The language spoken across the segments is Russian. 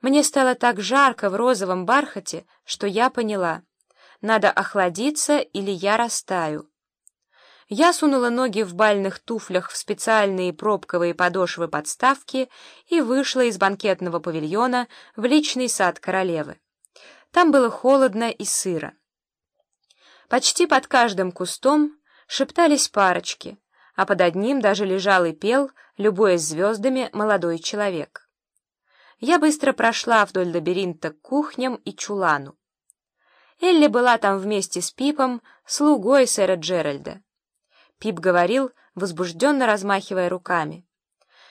Мне стало так жарко в розовом бархате, что я поняла. Надо охладиться, или я растаю. Я сунула ноги в бальных туфлях в специальные пробковые подошвы подставки и вышла из банкетного павильона в личный сад королевы. Там было холодно и сыро. Почти под каждым кустом шептались парочки, а под одним даже лежал и пел, любуясь звездами, молодой человек. Я быстро прошла вдоль лабиринта к кухням и чулану. Элли была там вместе с Пипом, слугой сэра Джеральда. Пип говорил, возбужденно размахивая руками.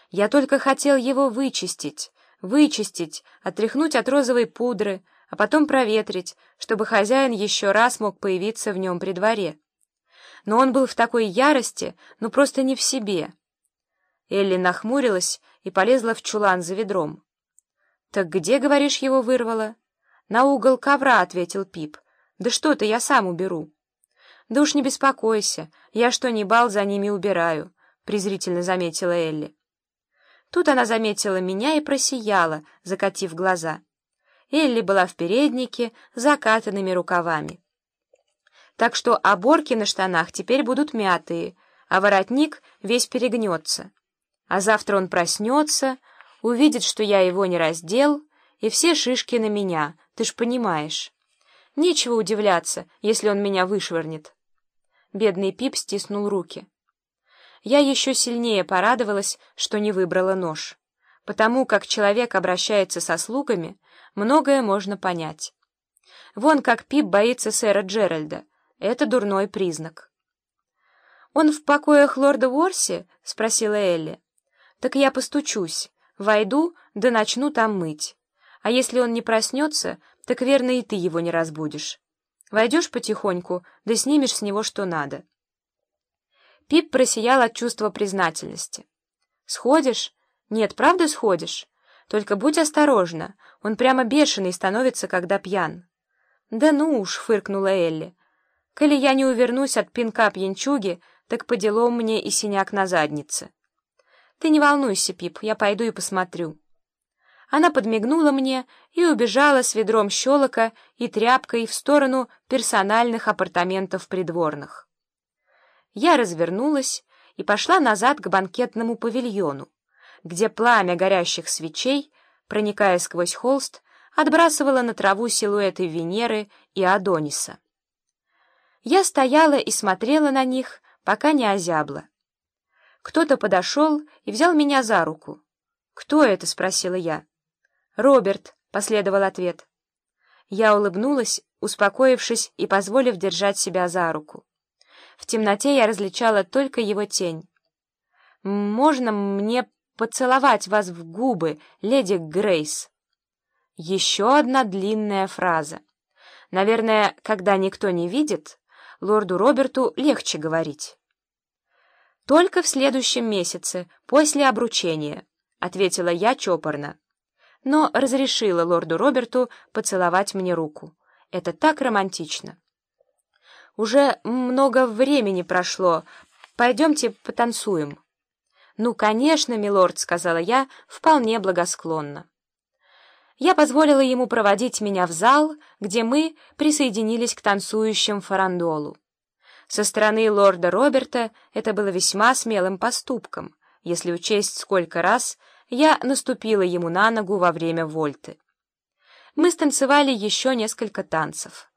«Я только хотел его вычистить, вычистить, отряхнуть от розовой пудры, а потом проветрить, чтобы хозяин еще раз мог появиться в нем при дворе. Но он был в такой ярости, ну просто не в себе». Элли нахмурилась и полезла в чулан за ведром. «Так где, говоришь, его вырвало?» «На угол ковра», — ответил Пип. «Да что ты, я сам уберу». «Да уж не беспокойся, я что ни бал за ними убираю», — презрительно заметила Элли. Тут она заметила меня и просияла, закатив глаза. Элли была в переднике с закатанными рукавами. Так что оборки на штанах теперь будут мятые, а воротник весь перегнется. А завтра он проснется, увидит, что я его не раздел, и все шишки на меня, ты ж понимаешь. Нечего удивляться, если он меня вышвырнет. Бедный Пип стиснул руки. Я еще сильнее порадовалась, что не выбрала нож. Потому как человек обращается со слугами, многое можно понять. Вон как Пип боится сэра Джеральда. Это дурной признак. «Он в покоях лорда Уорси?» — спросила Элли. «Так я постучусь, войду, да начну там мыть. А если он не проснется, так верно и ты его не разбудишь». Войдешь потихоньку, да снимешь с него что надо. Пип просиял от чувства признательности. «Сходишь? Нет, правда сходишь? Только будь осторожна, он прямо бешеный становится, когда пьян». «Да ну уж», — фыркнула Элли. «Коли я не увернусь от пинка пьянчуги, так по делам мне и синяк на заднице». «Ты не волнуйся, Пип, я пойду и посмотрю». Она подмигнула мне и убежала с ведром щелока и тряпкой в сторону персональных апартаментов придворных. Я развернулась и пошла назад к банкетному павильону, где пламя горящих свечей, проникая сквозь холст, отбрасывало на траву силуэты Венеры и Адониса. Я стояла и смотрела на них, пока не озябла. Кто-то подошел и взял меня за руку. «Кто это?» — спросила я. «Роберт», — последовал ответ. Я улыбнулась, успокоившись и позволив держать себя за руку. В темноте я различала только его тень. «Можно мне поцеловать вас в губы, леди Грейс?» Еще одна длинная фраза. Наверное, когда никто не видит, лорду Роберту легче говорить. «Только в следующем месяце, после обручения», — ответила я чопорно но разрешила лорду Роберту поцеловать мне руку. Это так романтично. «Уже много времени прошло. Пойдемте потанцуем». «Ну, конечно, милорд», — сказала я, вполне благосклонно. Я позволила ему проводить меня в зал, где мы присоединились к танцующим фарандолу. Со стороны лорда Роберта это было весьма смелым поступком, если учесть, сколько раз я наступила ему на ногу во время вольты. Мы станцевали еще несколько танцев.